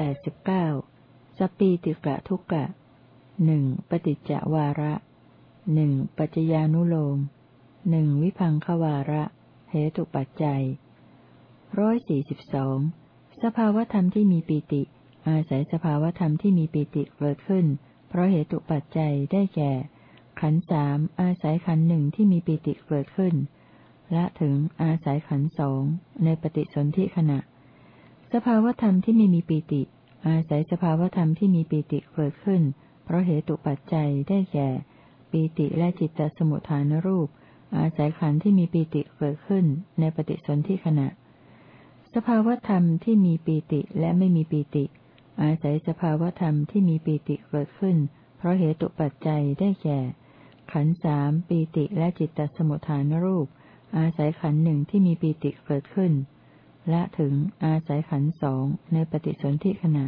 แปดสิบเก้าสปีติกะทุกะหนึ่งปฏิจจวาระหนึ่งปัจจญานุโลมหนึ่งวิพังควาระเหตุปัจจัยร้อยสี่สิบสองสภาวธรรมที่มีปีติ อาศัยสภาวธรรมที่มีปีติเกิดขึ้น เพราะเหตุปัจจัยได้แก่ ขันสามอาศัยขันหนึ่งที่มีปีติเกิดขึ้น และถึงอาศัยขันสองในปฏิสนธิขณะ สภาวธรรมที่ไม่มีปีติ อาศัยสภาวธรรมที่มีปีติเกิดขึ้น เพราะเหตุปัจจัยได้แก่ ปีติและจิตตสมุทฐานรูป อาศัยขันธ์ที่มีปีติเกิดขึ้นในปฏิสนธิขณะ สภาวธรรมที่มีปีติและไม่มีปีติ อาศัยสภาวธรรมที่มีปีติเกิดขึ้น เพราะเหตุปัจจัยได้แก่ ขันธ์สามปีติและจิตตสมุทฐานรูป อาศัยขันธ์หนึ่งที่มีปีติเกิดขึ้น ละถึงอาศัยขันสองในปฏิสนธิขณะ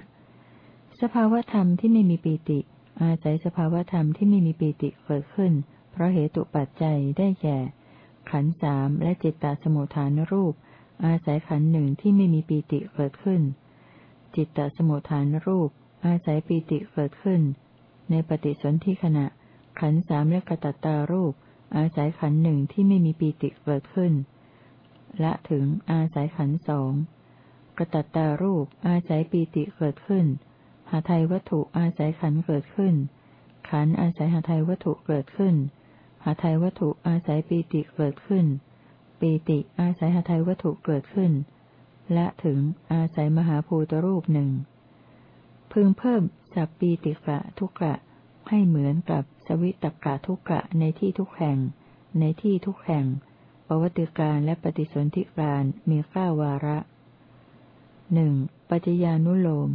สภาวธรรมที่ไม่มีปีติ อาศัยสภาวธรรมที่ไม่มีปีติเกิดขึ้น เพราะเหตุปัจจัยได้แก่ ขันสามและจิตตสมุทฐานรูป อาศัยขันหนึ่งที่ไม่มีปีติเกิดขึ้น จิตตสมุทฐานรูป อาศัยปีติเกิดขึ้น ในปฏิสนธิขณะ ขันสามและกระตัตตารูป อาศัยขันหนึ่งที่ไม่มีปีติเกิดขึ้น ละถึงอาศัยขันสองกระตัตตารูปอาศัยปีติเกิดขึ้น หาไทยวัตถุอาศัยขันเกิดขึ้น ขันอาศัยหาไทยวัตถุเกิดขึ้น หาไทยวัตถุอาศัยปีติเกิดขึ้น ปีติอาศัยหาไทยวัตถุเกิดขึ้น และถึงอาศัยมหาภูตรูปหนึ่ง พึงเพิ่มสับปีติกะทุกะให้เหมือนกับสวิตกะทุกะในที่ทุกแห่ง ในที่ทุกแห่ง ปวัติการและปฏิสนธิการมีข้าวาระหนึ่งปัจจญานุโลม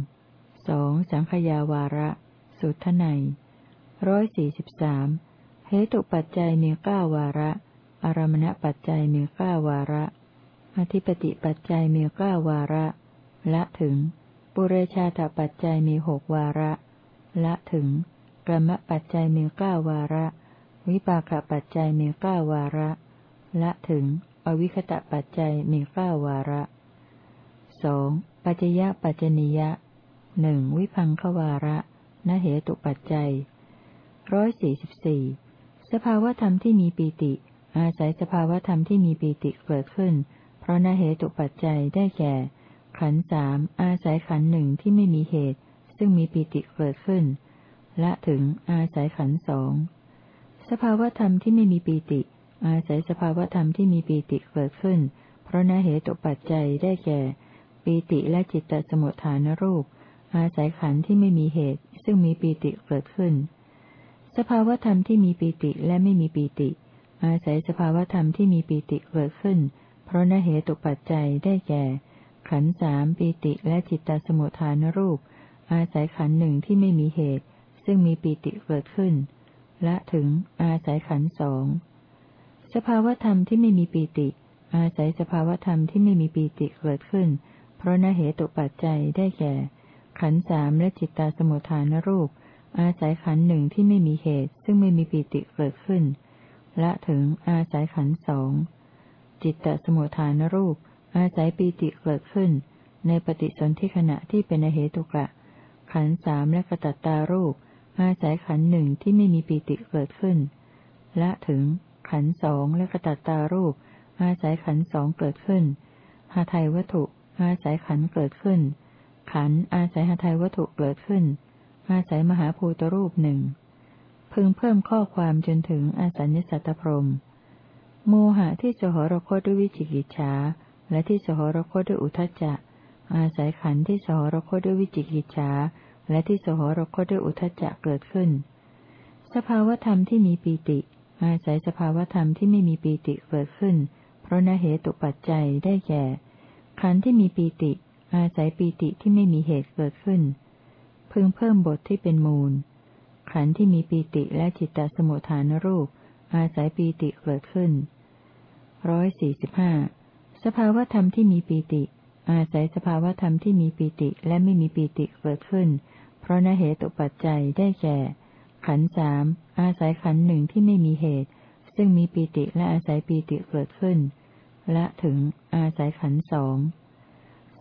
สองสังขยาวาระ สุทไนร้อยสี่สิบสามเหตุปัจจัยมีเก้าวาระ อารมณปัจจัยมีเก้าวาระ อธิปติปัจจัยมีเก้าวาระ ละถึง ปุเรชาตปัจจัยมีหกวาระ ละถึงกรรมปัจจัยมีเก้าวาระ วิปากปัจจัยมีเก้าวาระ ละถึง อวิคตะปัจจัยมีเก้าวาระสองปัจจยปัจจนิยะหนึ่งวิพังควาระนเหตุปัจจัยร้อยสี่สิบสี่สภาวธรรมที่มีปีติ อาศัยสภาวธรรมที่มีปีติเกิดขึ้น เพราะนเหตุปัจจัยได้แก่ ขันสามอาศัยขันหนึ่งที่ไม่มีเหตุ ซึ่งมีปีติเกิดขึ้น และถึงอาศัยขันสองสภาวธรรมที่ไม่มีปีติ อาศัยสภาวธรรมที่มีปีติเกิดขึ้น เพราะนเหตุปัจจัยได้แก่ ปีติและจิตตสมุทฐานรูป อาศัยขันที่ไม่มีเหตุ ซึ่งมีปีติเกิดขึ้น สภาวธรรมที่มีปีติและไม่มีปีติ อาศัยสภาวธรรมที่มีปีติเกิดขึ้น เพราะนเหตุปัจจัยได้แก่ ขันสามปีติและจิตตสมุทฐานรูป อาศัยขันหนึ่งที่ไม่มีเหตุ ซึ่งมีปีติเกิดขึ้น และถึงอาศัยขันสอง สภาวธรรมที่ไม่มีปีติ อาศัยสภาวธรรมที่ไม่มีปีติเกิดขึ้น เพราะนเหตุปัจจัยได้แก่ ขันสามและจิตตาสมุทฐานรูป อาศัยขันหนึ่งที่ไม่มีเหตุ ซึ่งไม่มีปีติเกิดขึ้น และถึงอาศัยขันสองจิตตสมุทฐานรูป อาศัยปีติเกิดขึ้น ในปฏิสนธิขณะที่เป็นเหตุกะ ขันสามและกระตัตตารูป อาศัยขันหนึ่งที่ไม่มีปีติเกิดขึ้น และถึง ขันสองและกระตัตตารูป อาศัยขันสองเกิดขึ้นหาไทยวัตถุ อาศัยขันเกิดขึ้น ขันอาศัยหาไทยวัตถุเกิดขึ้น อาศัยมหาภูตรูปหนึ่งพึงเพิ่มข้อความจนถึงอาสัญญสัตตพรมโมหะที่สหรคตด้วยวิจิกิจฉาและที่สหรคตด้วยอุทจจะ อาศัยขันที่สหรคตด้วยวิจิกิจฉาและที่สหรคตด้วยอุทจจะเกิดขึ้น สภาวธรรมที่มีปีติ อาศัยสภาวธรรมที่ไม่มีปีติเกิดขึ้น เพราะนเหตุปัจจัยได้แก่ ขันธ์ที่มีปีติ อาศัยปีติที่ไม่มีเหตุเกิดขึ้น พึงเพิ่มบทที่เป็นมูล ขันธ์ที่มีปีติและจิตตสมุทฐานรูป อาศัยปีติเกิดขึ้นร้อยสี่สิบห้าสภาวธรรมที่มีปีติ อาศัยสภาวธรรมที่มีปีติและไม่มีปีติเกิดขึ้น เพราะนเหตุปัจจัยได้แก่ ขันสามอาศัยขันหนึ่งที่ไม่มีเหตุ ซึ่งมีปีติและอาศัยปีติเกิดขึ้น และถึงอาศัยขันสอง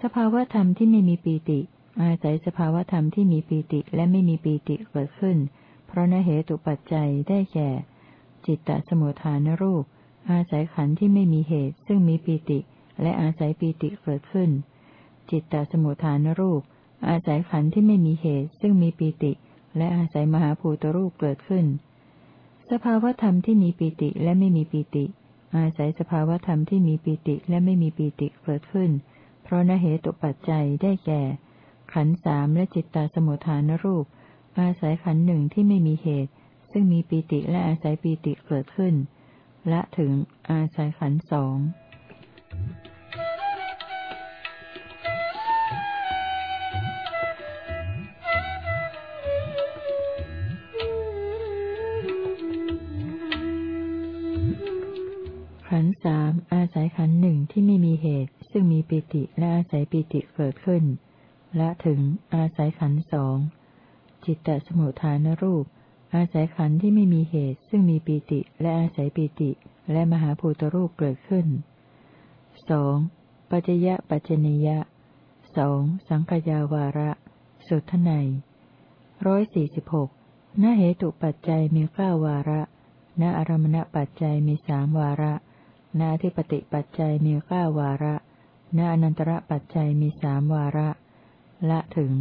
สภาวธรรมที่ไม่มีปีติ อาศัยสภาวธรรมที่มีปีติและไม่มีปีติเกิดขึ้น เพราะนเหตุปัจจัยได้แก่ จิตตสมุทฐานรูป อาศัยขันที่ไม่มีเหตุ ซึ่งมีปีติ และอาศัยปีติเกิดขึ้น จิตตสมุทฐานรูป อาศัยขันที่ไม่มีเหตุ ซึ่งมีปีติ และอาศัยมหาภูตรูปเกิดขึ้น สภาวธรรมที่มีปีติและไม่มีปีติ อาศัยสภาวธรรมที่มีปีติและไม่มีปีติเกิดขึ้น เพราะนเหตุปัจจัยได้แก่ ขันสามและจิตตาสมุทฐานรูป อาศัยขันหนึ่งที่ไม่มีเหตุ ซึ่งมีปีติและอาศัยปีติเกิดขึ้น และถึงอาศัยขันสองขัน สามอาศัยขันหนึ่งที่ไม่มีเหตุ ซึ่งมีปีติและอาศัยปีติเกิดขึ้น และถึงอาศัยขันสองจิตตสมุทฐานรูป อาศัยขันที่ไม่มีเหตุ ซึ่งมีปีติและอาศัยปีติ และมหาภูตรูปเกิดขึ้นสองปัจยะปัจจนิยะสองสังขยาวาระ สุทไนร้อยสี่สิบหกณเหตุปัจจัยมีเก้าวาระ ณอารมณปัจจัยมีสามวาระ ณอธิปติปัจจัยมีเก้าวาระณอนันตระปัจจัยมีสามวาระ ละถึง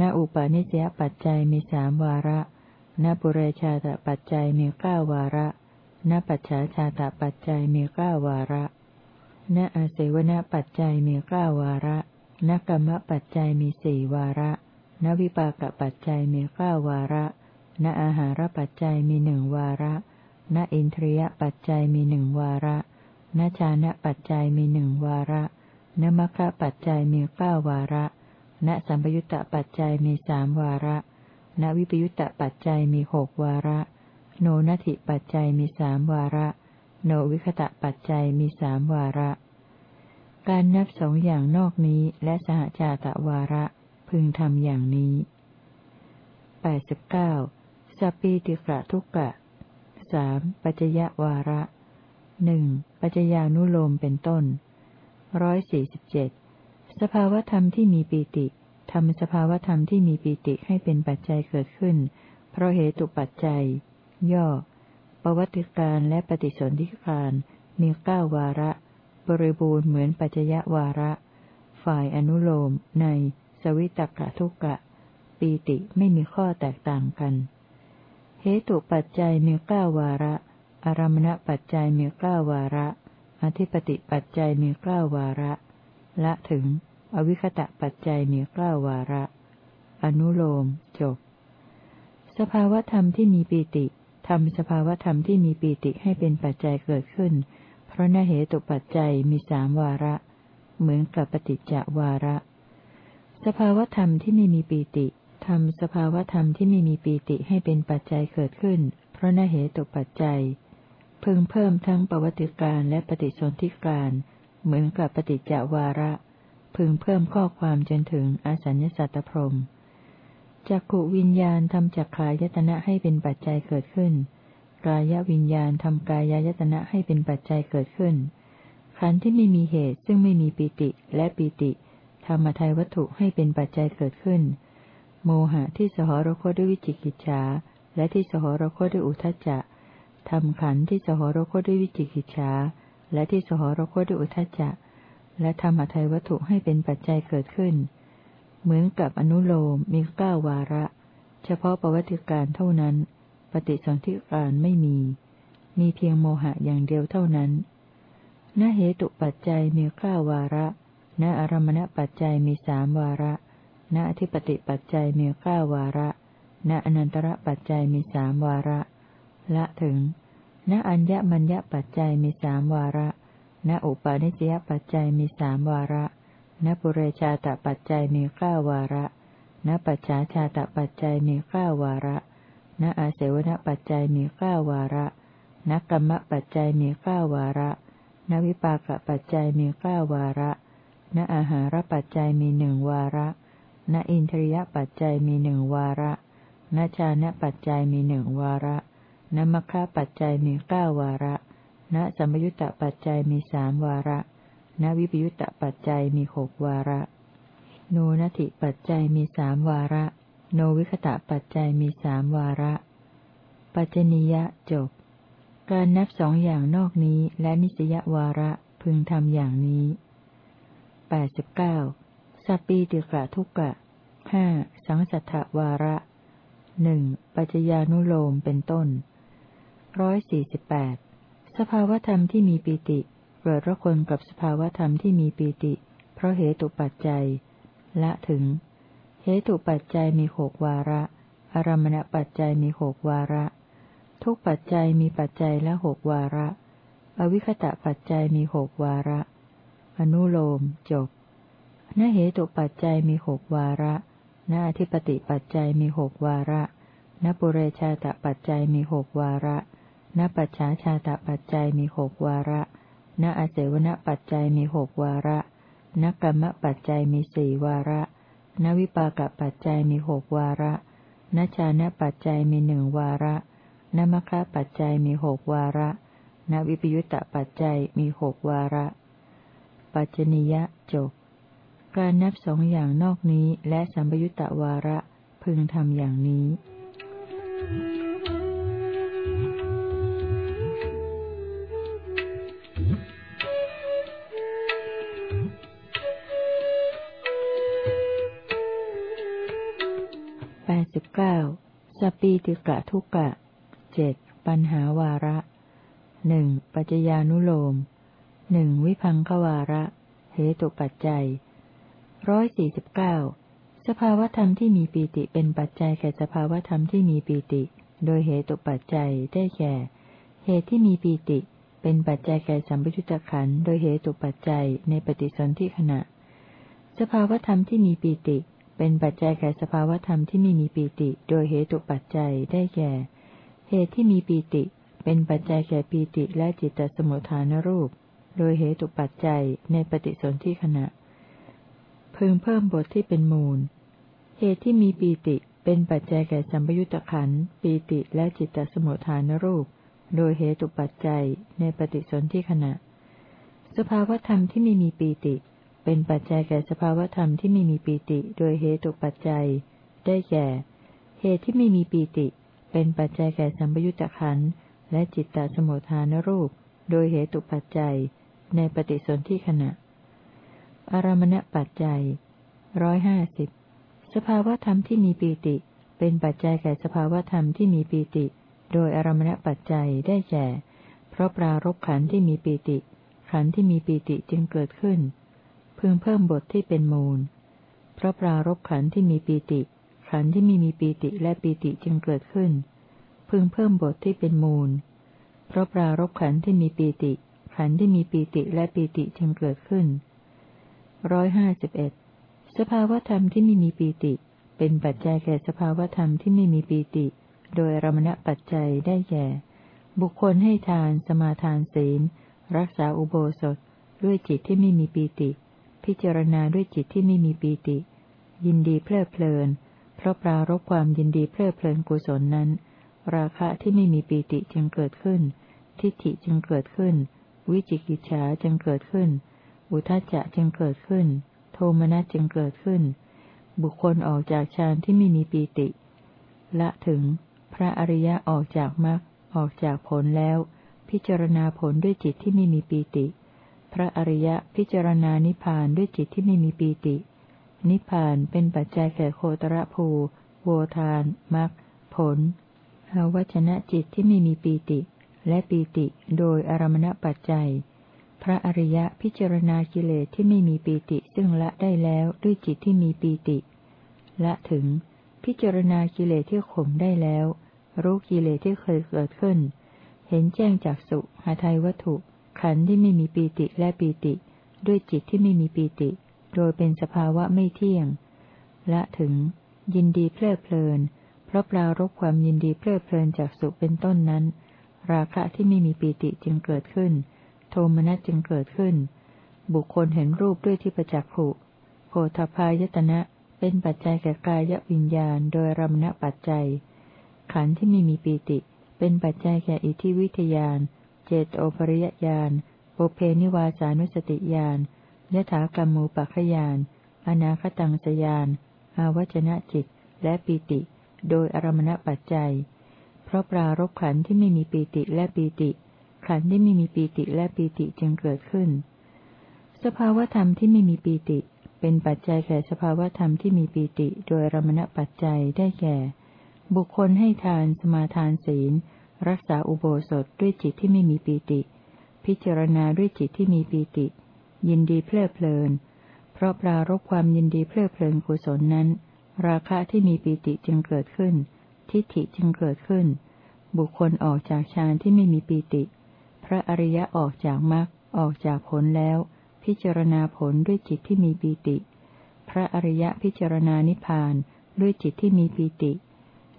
ณอุปาณิสยปัจจัยมีสามวาระณปุเรชาตปัจจัยมีเก้าวาระณปัจฉาชาตปัจจัยมีเก้าวาระณอาเสวนปัจจัยมีเก้าวาระณกรรมปัจจัยมีสี่วาระณวิปากปัจจัยมีเก้าวาระณอาหารปัจจัยมีหนึ่งวาระณอินทรียปัจจัยมีหนึ่งวาระ ณชานะปัจจัยมีหนึ่งวาระณมัคคะปัจจัยมีเก้าวาระ ณสัมปยุตตปัจจัยมีสามวาระ ณวิปยุตตปัจจัยมีหกวาระ โนนัตถิปัจจัยมีสามวาระ โนวิคตะปัจจัยมีสามวาระ การนับสองอย่างนอกนี้และสหชาตะวาระ พึงทำอย่างนี้แปดสิบเก้าสปีติกะทุกกะสามปัจจยวาระ หนึ่งปัจจญานุโลมเป็นต้นร้อยสี่สิบเจ็ดสภาวธรรมที่มีปีติทำสภาวธรรมที่มีปีติให้เป็นปัจจัยเกิดขึ้น เพราะเหตุปัจจัย ย่อ ประวัติการและปฏิสนธิการมีเก้าวาระ บริบูรณ์เหมือนปัจจยวาระ ฝ่ายอนุโลมใน สวิตกะทุกะ ปีติไม่มีข้อแตกต่างกัน เหตุปัจจัยมีเก้าวาระ อารมณปัจจัยมีเก้าวาระ อธิปติปัจจัยมีเก้าวาระ ละถึง อวิคตะปัจจัยมีเก้าวาระ อนุโลม จบ สภาวธรรมที่มีปีติทำสภาวธรรมที่มีปีติให้เป็นปัจจัยเกิดขึ้น เพราะนเหตุปัจจัยมีสามวาระ เหมือนกับปฏิจจวาระ สภาวธรรมที่ไม่มีปีติทำสภาวธรรมที่ไม่มีปีติให้เป็นปัจจัยเกิดขึ้น เพราะนเหตุปัจจัย พึงเพิ่มทั้งปวัติการและปฏิสนธิการ เหมือนกับปฏิจจวาระ พึงเพิ่มข้อความจนถึงอสัญญสัตตพรมจักขวิญญาณทำจักขายตนะให้เป็นปัจจัยเกิดขึ้น กายวิญญาณทำกายายตนะให้เป็นปัจจัยเกิดขึ้น ขันธ์ที่ไม่มีเหตุซึ่งไม่มีปิติและปิติธรรมทัยวัตถุให้เป็นปัจจัยเกิดขึ้น โมหะที่สหรคตด้วยวิจิกิจฉาและที่สหรคตด้วยอุทจจะ ทำขันธ์ที่สหรคตด้วยวิจิกิจฉาและที่สหรคตด้วยอุทจจะ และธรรมทัยวัตถุให้เป็นปัจจัยเกิดขึ้น เหมือนกับอนุโลมมีเก้าวาระ เฉพาะประวัติการเท่านั้น ปฏิสนธิการไม่มี มีเพียงโมหะอย่างเดียวเท่านั้นณเหตุปัจจัยมีเก้าวาระณอารมณปัจจัยมีสามวาระณอธิปติปัจจัยมีเก้าวาระ ณอนันตระปัจจัยมีสามวาระ ละถึง ณอัญญมัญญปัจจัยมีสามวาระ ณอุปาณิสยปัจจัยมีสามวาระ ณปุเรชาตปัจจัยมีเก้าวาระ ณปัจฉาชาตปัจจัยมีเก้าวาระ ณอาเสวนปัจจัยมีเก้าวาระ ณกรรมปัจจัยมีเก้าวาระ ณวิปากปัจจัยมีเก้าวาระ ณอาหารปัจจัยมีหนึ่งวาระ ณอินทรียปัจจัยมีหนึ่งวาระ ณชานะปัจจัยมีหนึ่งวาระ นมัคคะปัจจัยมีเก้าวาระ ณสัมยุตตปัจจัยมีสามวาระ ณวิปยุตตปัจจัยมีหกวาระ โนนัติปัจจัยมีสามวาระ โนวิคตะปัจจัยมีสามวาระ ปัจจนิยะจบ การนับสองอย่างนอกนี้และนิสยวาระพึงทำอย่างนี้แปดสิบเก้าสัปปีติกะทุกกะห้าสังสัทธวาระหนึ่งปัจจญานุโลมเป็นต้น ร้อยสี่สิบแปดสภาวธรรมที่มีปีติเกิดระคนกับสภาวธรรมที่มีปีติ เพราะเหตุปัจจัย ละถึง เหตุปัจจัยมีหกวาระ อารมณปัจจัยมีหกวาระ ทุกปัจจัยมีปัจจัยละหกวาระ อวิคตะปัจจัยมีหกวาระ อนุโลมจบนเหตุปัจจัยมีหกวาระณอธิปติปัจจัยมีหกวาระณปุเรชาตปัจจัยมีหกวาระ ณปัจฉาชาตปัจจัยมีหกวาระ ณอาเสวนปัจจัยมีหกวาระ ณกรรมปัจจัยมีสี่วาระ ณวิปากปัจจัยมีหกวาระ ณชานะปัจจัยมีหนึ่งวาระ ณมคคะปัจจัยมีหกวาระ ณวิปยุตตปัจจัยมีหกวาระ ปัจจนิยะจบ การนับสองอย่างนอกนี้และสัมปยุตตวาระพึงทำอย่างนี้ ปีติกะทุกะเจ็ดปัญหาวาระหนึ่งปัจจญานุโลมหนึ่งวิพังควาระ เหตุปัจจัยร้อยสี่สิบเก้าสภาวธรรมที่มีปีติเป็นปัจจัยแก่สภาวธรรมที่มีปีติ โดยเหตุปัจจัยได้แก่ เหตุที่มีปีติ เป็นปัจจัยแก่สัมปยุตตะขันโดยเหตุปัจจัยในปฏิสนธิขณะ สภาวธรรมที่มีปีติ เป็นปัจจัยแก่สภาวธรรมที่ไม่มีปีติ โดยเหตุปัจจัยได้แก่ เหตุที่มีปีติ เป็นปัจจัยแก่ปีติและจิตตสมุทฐานรูป โดยเหตุปัจจัยในปฏิสนธิขณะพึงเพิ่มบทที่เป็นมูล เหตุที่มีปีติเป็นปัจจัยแก่สัมปยุตตะขันปีติและจิตตสมุทฐานรูป โดยเหตุปัจจัยในปฏิสนธิขณะ สภาวธรรมที่ไม่มีปีติ เป็นปัจจัยแก่สภาวธรรมที่ไม่มีปีติ โดยเหตุปัจจัย ได้แก่ เหตุที่ไม่มีปีติ เป็นปัจจัยแก่สัมปยุตตะขันและจิตตสมุทฐานรูป โดยเหตุปัจจัย ในปฏิสนธิขณะ อารมณปัจจัยร้อยห้าสิบสภาวธรรมที่มีปีติ เป็นปัจจัยแก่สภาวธรรมที่มีปีติ โดยอารมณปัจจัยได้แก่ เพราะปรารบขันที่มีปีติ ขันที่มีปีติจึงเกิดขึ้น พึงเพิ่มบทที่เป็นมูล เพราะปรารบขันที่มีปีติ ขันที่ไม่มีปีติและปีติจึงเกิดขึ้น พึงเพิ่มบทที่เป็นมูล เพราะปรารบขันที่มีปีติ ขันที่มีปีติและปีติจึงเกิดขึ้นร้อยห้าสิบเอ็ดสภาวธรรมที่ไม่มีปีติ เป็นปัจจัยแก่สภาวธรรมที่ไม่มีปีติ โดยรมณปัจจัยได้แก่ บุคคลให้ทาน สมาทานศีล รักษาอุโบสถ ด้วยจิตที่ไม่มีปีติ พิจารณาด้วยจิตที่ไม่มีปีติ ยินดีเพลิดเพลิน เพราะปรารบความยินดีเพลิดเพลินกุศลนั้น ราคะที่ไม่มีปีติจึงเกิดขึ้น ทิฏฐิจึงเกิดขึ้น วิจิกิจฉาจึงเกิดขึ้น อุทจจะจึงเกิดขึ้น โทมนัสจึงเกิดขึ้น บุคคลออกจากฌานที่ไม่มีปีติ ละถึง พระอริยะออกจากมรรคออกจากผลแล้ว พิจารณาผลด้วยจิตที่ไม่มีปีติ พระอริยะพิจารณานิพพานด้วยจิตที่ไม่มีปีติ นิพพานเป็นปัจจัยแก่โคตรภูโวทานมรรคผลหาวัชนะจิตที่ไม่มีปีติ และปีติโดยอารมณปัจจัย พระอริยะพิจารณากิเลสที่ไม่มีปีติซึ่งละได้แล้วด้วยจิตที่มีปีติ ละถึง พิจารณากิเลสที่ข่มได้แล้ว รู้กิเลสที่เคยเกิดขึ้น เห็นแจ้งจากสุหาไทยวัตถุ ขันธ์ที่ไม่มีปีติและปีติ ด้วยจิตที่ไม่มีปีติ โดยเป็นสภาวะไม่เที่ยง และถึง ยินดีเพลิดเพลิน เพราะปรารบความยินดีเพลิดเพลินจากสุขเป็นต้นนั้น ราคะที่ไม่มีปีติจึงเกิดขึ้น โทมนัสจึงเกิดขึ้น บุคคลเห็นรูปด้วยที่ประจักษ์ผุโพธพายตนะเป็นปัจจัยแก่กายวิญญาณโดยรำณปัจจัย ขันธ์ที่ไม่มีปีติ เป็นปัจจัยแก่อิทธิวิทยาน จตโอปริยญาณโอเพนิวาสานุสติญาณยถากรรมูปัคขยานอนาคตังสยานอาวัจนะจิต และปีติ โดยอารมณปัจจัย เพราะปรารบขันที่ไม่มีปีติและปีติ ขันที่ไม่มีปีติและปีติจึงเกิดขึ้น สภาวธรรมที่ไม่มีปีติ เป็นปัจจัยแก่สภาวธรรมที่มีปีติ โดยอารมณปัจจัยได้แก่ บุคคลให้ทานสมาทานศีล รักษาอุโบสถด้วยจิตที่ไม่มีปีติ พิจารณาด้วยจิตที่มีปีติ ยินดีเพลิดเพลิน เพราะปรารบความยินดีเพลิดเพลินกุศลนั้น ราคะที่มีปีติจึงเกิดขึ้น ทิฏฐิจึงเกิดขึ้น บุคคลออกจากฌานที่ไม่มีปีติ พระอริยะออกจากมรรคออกจากผลแล้ว พิจารณาผลด้วยจิตที่มีปีติ พระอริยะพิจารณานิพพานด้วยจิตที่มีปีติ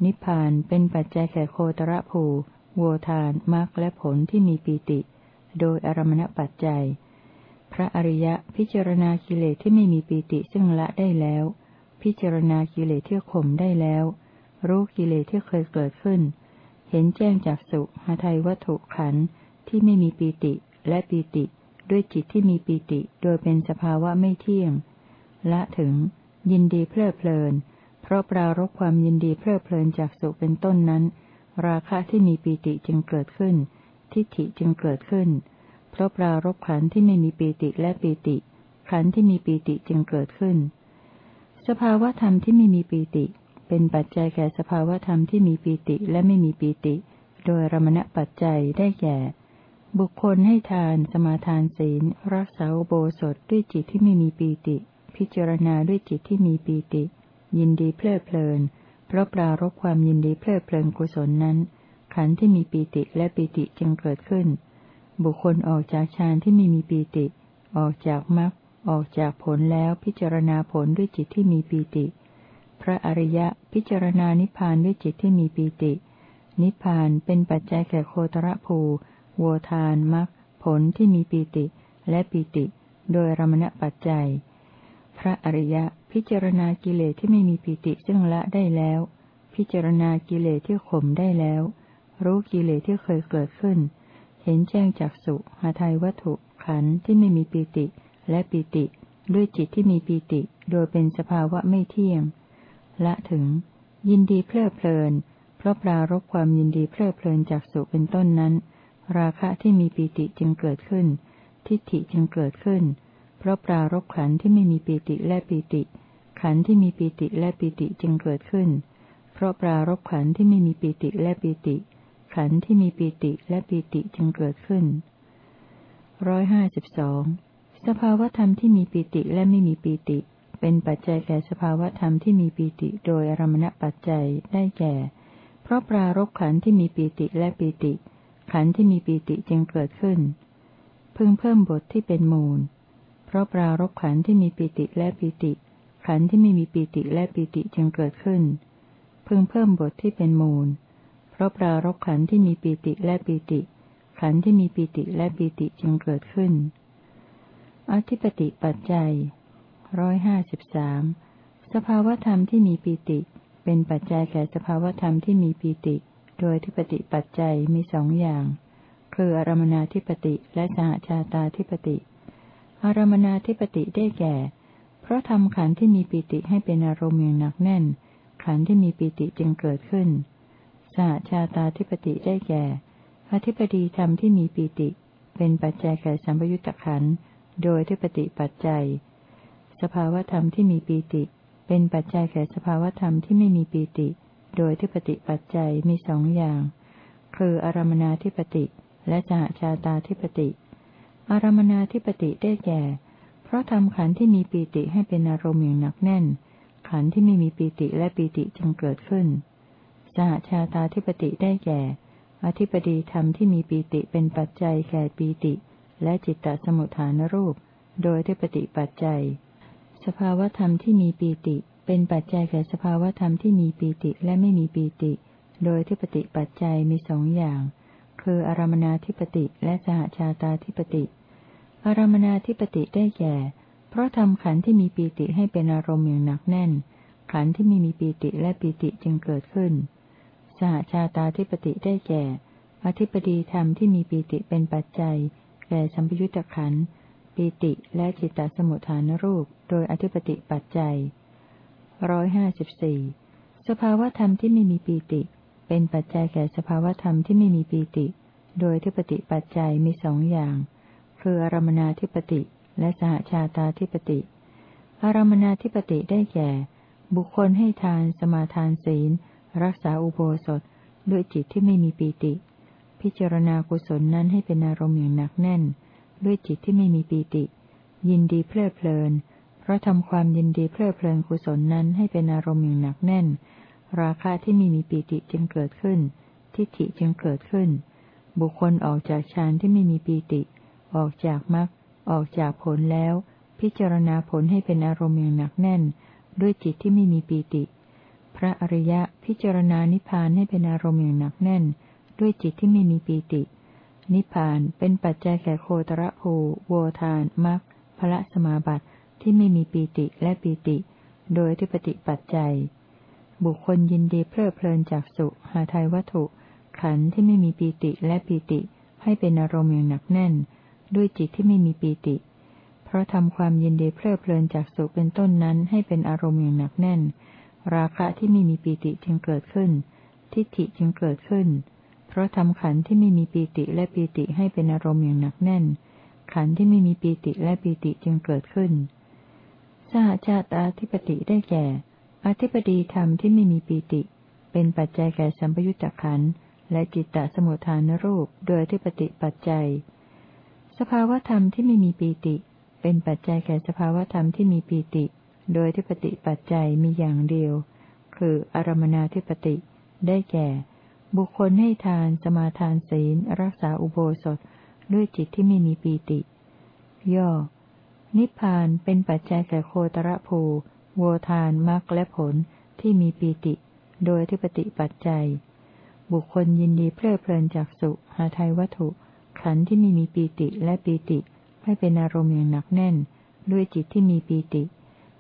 นิพพานเป็นปัจจัยแก่โคตรภู โวทานมรรคและผลที่มีปีติ โดยอารมณปัจจัย พระอริยะพิจารณากิเลสที่ไม่มีปีติซึ่งละได้แล้ว พิจารณากิเลสที่ข่มได้แล้ว รู้กิเลสที่เคยเกิดขึ้น เห็นแจ้งจากสุหาไทยวัตถุขันที่ไม่มีปีติและปีติ ด้วยจิตที่มีปีติ โดยเป็นสภาวะไม่เที่ยง ละถึง ยินดีเพลิดเพลิน เพราะปรารบความยินดีเพลิดเพลินจากสุเป็นต้นนั้น ราคะที่มีปีติจึงเกิดขึ้น ทิฏฐิจึงเกิดขึ้น เพราะปรารบขันที่ไม่มีปีติและปีติ ขันที่มีปีติจึงเกิดขึ้น สภาวธรรมที่ไม่มีปีติ เป็นปัจจัยแก่สภาวธรรมที่มีปีติและไม่มีปีติ โดยรมณปัจจัยได้แก่ บุคคลให้ทาน สมาทานศีล รักษาโบสถด้วยจิตที่ไม่มีปีติ พิจารณาด้วยจิตที่มีปีติ ยินดีเพลิดเพลิน ราะปรารบความยินดีเพลิดเพลินกุศลนั้น ขันที่มีปีติและปีติจึงเกิดขึ้น บุคคลออกจากฌานที่ไม่มีปีติ ออกจากมรรคออกจากผลแล้วพิจารณาผลด้วยจิตที่มีปีติ พระอริยะพิจารณานิพพานด้วยจิตที่มีปีติ นิพพานเป็นปัจจัยแก่โคตรภูโวทานมรรคผลที่มีปีติและปีติ โดยรมณปัจจัย พระอริยะพิจารณากิเลสที่ไม่มีปีติซึ่งละได้แล้ว พิจารณากิเลสที่ข่มได้แล้ว รู้กิเลสที่เคยเกิดขึ้น เห็นแจ้งจากสุหาไทยวัตถุขันที่ไม่มีปีติและปีติ ด้วยจิตที่มีปีติ โดยเป็นสภาวะไม่เที่ยง ละถึง ยินดีเพลิดเพลิน เพราะปรารบความยินดีเพลิดเพลินจากสุเป็นต้นนั้น ราคะที่มีปีติจึงเกิดขึ้น ทิฏฐิจึงเกิดขึ้น เพราะปรารบขันที่ไม่มีปีติและปีติ ขันที่มีปีติและปีติจึงเกิดขึ้น เพราะปรารบขันที่ไม่มีปีติและปีติ ขันที่มีปีติและปีติจึงเกิดขึ้นร้อยห้าสิบสองสภาวธรรมที่มีปีติและไม่มีปีติ เป็นปัจจัยแก่สภาวธรรมที่มีปีติโดยอรมณปัจจัยได้แก่ เพราะปรารบขันที่มีปีติและปีติ ขันที่มีปีติจึงเกิดขึ้น พึงเพิ่มบทที่เป็นมูล ราะปรารบขันที่มีปีติและปีติ ขันที่ไม่มีปีติและปีติจึงเกิดขึ้น พึงเพิ่มบทที่เป็นมูล เพราะปรารบขันที่มีปีติและปีติ ขันที่มีปีติและปีติจึงเกิดขึ้น อธิปติปัจจัยร้อยห้าสิบสามสภาวธรรมที่มีปีติ เป็นปัจจัยแก่สภาวธรรมที่มีปีติ โดยทิปติปัจจัยมีสองอย่าง คืออารมนาธิปติและสหชาตาธิปติ อารมนาธิปติได้แก่ เพราะทำขันธ์ที่มีปีติให้เป็นอารมณ์อย่างหนักแน่น ขันธ์ที่มีปีติจึงเกิดขึ้นสหชาตาธิปติได้แก่ อธิปดีธรรมที่มีปีติ เป็นปัจจัยแก่สัมปยุตตะขันโดยทิปติปัจจัย สภาวธรรมที่มีปีติ เป็นปัจจัยแก่สภาวธรรมที่ไม่มีปีติ โดยทิปติปัจจัยมีสองอย่าง คืออารมนาธิปติ และสหชาตาธิปติ อารมนาธิปติได้แก่ เพราะทำขันที่มีปีติให้เป็นอารมณ์อย่างหนักแน่น ขันที่ไม่มีปีติและปีติจึงเกิดขึ้น สหชาตาธิปติได้แก่ อธิปดีธรรมที่มีปีติเป็นปัจจัยแก่ปีติ และจิตตสมุทฐานรูป โดยทิปติปัจจัย สภาวธรรมที่มีปีติ เป็นปัจจัยแก่สภาวธรรมที่มีปีติและไม่มีปีติ โดยทิปติปัจจัยมีสองอย่าง คืออารมนาธิปติและสหชาตาธิปติ อารมนาธิปติได้แก่ เพราะทำขันที่มีปีติให้เป็นอารมณ์อย่างหนักแน่น ขันที่ไม่มีปีติและปีติจึงเกิดขึ้น สหชาตาธิปติได้แก่ อธิปดีธรรมที่มีปีติเป็นปัจจัย แก่สัมปยุตตะขันปีติและจิตตสมุทฐานรูป โดยอธิปติปัจจัยร้อยห้าสิบสี่สภาวธรรมที่ไม่มีปีติ เป็นปัจจัยแก่สภาวธรรมที่ไม่มีปีติ โดยทิปติปัจจัยมีสองอย่าง คืออารมนาธิปติ และสหชาตาธิปติ อารมนาธิปติได้แก่ บุคคลให้ทานสมาทานศีล รักษาอุโบสถด้วยจิตที่ไม่มีปีติ พิจารณากุศลนั้นให้เป็นอารมณ์อย่างหนักแน่น ด้วยจิตที่ไม่มีปีติ ยินดีเพลิดเพลิน เพราะทำความยินดีเพลิดเพลินกุศลนั้นให้เป็นอารมณ์อย่างหนักแน่น ราคะที่ไม่มีปีติจึงเกิดขึ้น ทิฏฐิจึงเกิดขึ้น บุคคลออกจากฌานที่ไม่มีปีติ ออกจากมรรค ออกจากผลแล้ว พิจารณาผลให้เป็นอารมณ์อย่างหนักแน่น ด้วยจิตที่ไม่มีปีติ พระอริยะพิจารณานิพพานให้เป็นอารมณ์อย่างหนักแน่น ด้วยจิตที่ไม่มีปีติ นิพพานเป็นปัจจัยแก่โคตรภูโวทานมรรคพระสมาบัติที่ไม่มีปีติและปีติ โดยที่ปฏิปัจจัย บุคคลยินดีเพลิดเพลินจากสุหาทายวัตถุ ขันธ์ที่ไม่มีปีติและปีติ ให้เป็นอารมณ์อย่างหนักแน่น ด้วยจิตที่ไม่มีปีติ เพราะทำความยินดีเพลิดเพลินจากสุเป็นต้นนั้นให้เป็นอารมณ์อย่างหนักแน่น ราคะที่ไม่มีปีติจึงเกิดขึ้น ทิฏฐิจึงเกิดขึ้น เพราะทำขันที่ไม่มีปีติและปีติให้เป็นอารมณ์อย่างหนักแน่น ขันที่ไม่มีปีติและปีติจึงเกิดขึ้นสหชาตาธิปติได้แก่ อธิปดีธรรมที่ไม่มีปีติ เป็นปัจจัยแก่สัมปยุตตะขันและจิตตสมุทฐานรูปโดยอธิปติปัจจัย สภาวธรรมที่ไม่มีปีติ เป็นปัจจัยแก่สภาวธรรมที่มีปีติ โดยที่ปฏิปัจจัยมีอย่างเดียว คืออารมนาธิปติ ได้แก่ บุคคลให้ทานสมาทานศีล รักษาอุโบสถด้วยจิตที่ไม่มีปีติ ย่อ นิพพานเป็นปัจจัยแก่โคตรภู โวทานมรรคและผลที่มีปีติ โดยที่ปฏิปัจจัย บุคคลยินดีเพลิดเพลินจากสุหาไทยวัตถุ ขันธ์ที่ไม่มีปีติและปีติ ให้เป็นอารมณ์อย่างหนักแน่น ด้วยจิตที่มีปีติ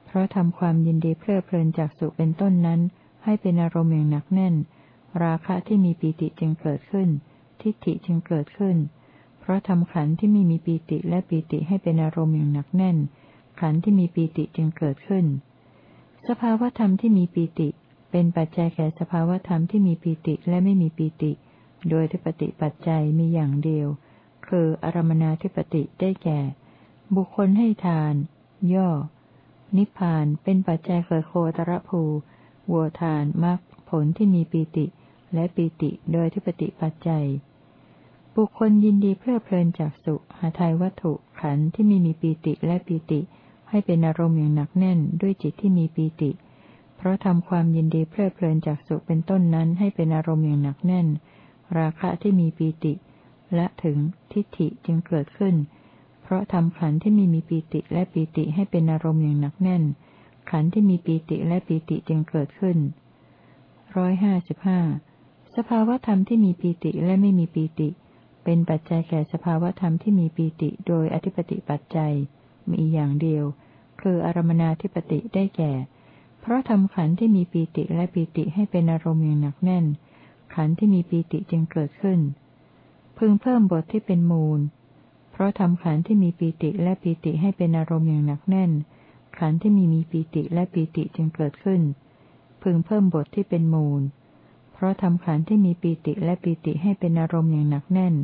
เพราะทำความยินดีเพลิดเพลินจากสุเป็นต้นนั้น ให้เป็นอารมณ์อย่างหนักแน่น ราคะที่มีปีติจึงเกิดขึ้น ทิฏฐิจึงเกิดขึ้น เพราะทำขันที่ไม่มีปีติและปีติให้เป็นอารมณ์อย่างหนักแน่น ขันที่มีปีติจึงเกิดขึ้น สภาวธรรมที่มีปีติ เป็นปัจจัยแก่สภาวธรรมที่มีปีติและไม่มีปีติ โดยทิปติปัจจัยมีอย่างเดียว คืออารมนาธิปติได้แก่ บุคคลให้ทาน ย่อ นิพพานเป็นปัจจัยเกิดโคตรภูวัวทานมรรคผลที่มีปีติ และปีติโดยที่ปฏิปัจจัย บุคคลยินดีเพลิดเพลินจากสุหาทายวัตถุขันธ์ที่ไม่มีปีติและปีติ ให้เป็นอารมณ์อย่างหนักแน่นด้วยจิตที่มีปีติ เพราะทำความยินดีเพลิดเพลินจากสุเป็นต้นนั้นให้เป็นอารมณ์อย่างหนักแน่น ราคะที่มีปีติ และถึงทิฏฐิจึงเกิดขึ้น เพราะทำขันที่มีมีปีติและปีติให้เป็นอารมณ์อย่างหนักแน่น ขันที่มีปีติและปีติจึงเกิดขึ้นร้อยห้าสิบห้าสภาวธรรมที่มีปีติและไม่มีปีติ เป็นปัจจัยแก่สภาวธรรมที่มีปีติโดยอธิปติปัจจัย มีอย่างเดียว คืออารมนาธิปติได้แก่ เพราะทำขันที่มีปีติและปีติให้เป็นอารมณ์อย่างหนักแน่น ขันที่มีปีติจึงเกิดขึ้น พึงเพิ่มบทที่เป็นมูล เพราะทำขันที่มีปีติและปีติให้เป็นอารมณ์อย่างหนักแน่น ขันที่มีมีปีติและปีติจึงเกิดขึ้น พึงเพิ่มบทที่เป็นมูล เพราะทำขันที่มีปีติและปีติให้เป็นอารมณ์อย่างหนักแน่น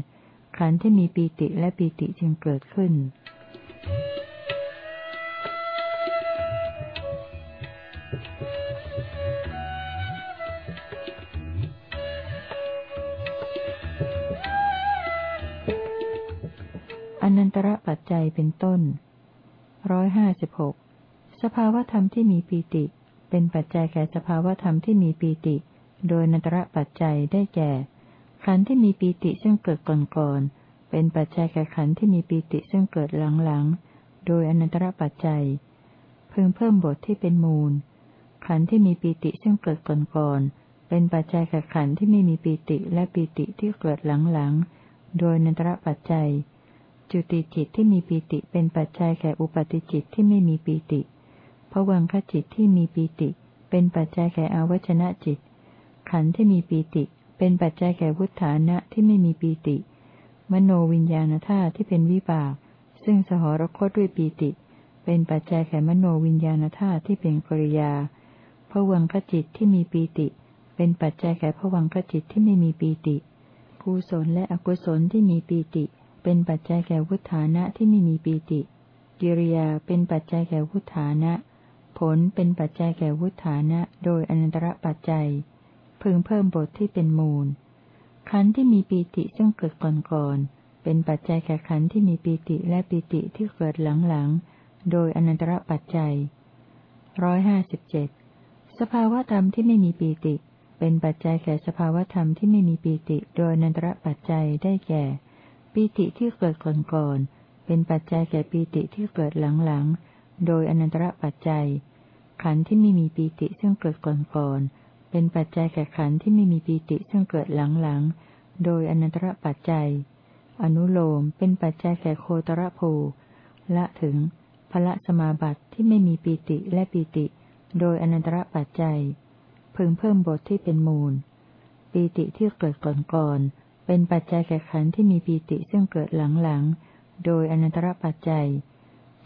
ขันที่มีปีติและปีติจึงเกิดขึ้นนัน รปัจจัยเป็นต้นร้อยห้าสิบหกสภาวธรรมที่มีปีติ เป็นปัจจัยแก่สภาวธรรมที่มีปีติ โดยนันตระปัจจัยได้แก่ ขันธ์ที่มีปีติซึ่งเกิดก่อนก่อนเป็นปัจจัยแก่ขันธ์ที่มีปีติซึ่งเกิดหลังหลังโดยอนันตระปัจจัยเพิ่งเพิ่มบทที่เป็นมูล ขันธ์ที่มีปีติซึ่งเกิดก่อนก่อนเป็นปัจจัยแก่ขันธ์ที่ไม่มีปีติและปีติที่เกิดหลังหลังโดยนันตระปัจจัย จุติจิตที่มีปีติเป็นปัจจัยแก่อุปาติจิตที่ไม่มีปีติภวังคจิตที่มีปีติ เป็นปัจจัยแก่อวัชนะจิต ขันธ์ที่มีปีติ เป็นปัจจัยแก่วุฒานะที่ไม่มีปีติ มโนวิญญาณธาตุที่เป็นวิบาก ซึ่งสหรคตด้วยปีติ เป็นปัจจัยแก่มโนวิญญาณธาตุที่เป็นกริยาผวังขจิตที่มีปีติ เป็นปัจจัยแก่ผวังขจิตที่ไม่มีปีติกุศลและอกุศลที่มีปีติ เป็นปัจจัยแก่วุฒานะที่ไม่มีปีติ กิริยาเป็นปัจจัยแก่วุฒานะ ผลเป็นปัจจัยแก่วุฒานะโดยอนันตระปัจจัย พึงเพิ่มบทที่เป็นมูล ขันธ์ที่มีปีติซึ่งเกิดก่อนก่อนเป็นปัจจัยแก่ขันธ์ที่มีปีติและปีติที่เกิดหลังๆโดยอนันตระปัจจัยร้อยห้าสิบเจ็ดสภาวธรรมที่ไม่มีปีติ เป็นปัจจัยแก่สภาวธรรมที่ไม่มีปีติ โดยนันตระปัจจัยได้แก่ ปีติที่เกิดก่อนก่อนเป็นปัจจัยแก่ปีติที่เกิดหลังๆ โดยอนันตระปัจจัย ขันธ์ที่ไม่มีปีติซึ่งเกิดก่อนก่อนเป็นปัจจัยแก่ขันธ์ที่ไม่มีปีติซึ่งเกิดหลังๆ โดยอนันตระปัจจัย อนุโลมเป็นปัจจัยแก่โคตรภูละถึงพระสมาบัติที่ไม่มีปีติและปีติ โดยอนันตระปัจจัย พึงเพิ่มบทที่เป็นมูล ปีติที่เกิดก่อนก่อน เป็นปัจจัยแก่ขันธ์ที่มีปีติซึ่งเกิดหลังๆ โดยอนันตระปัจจัย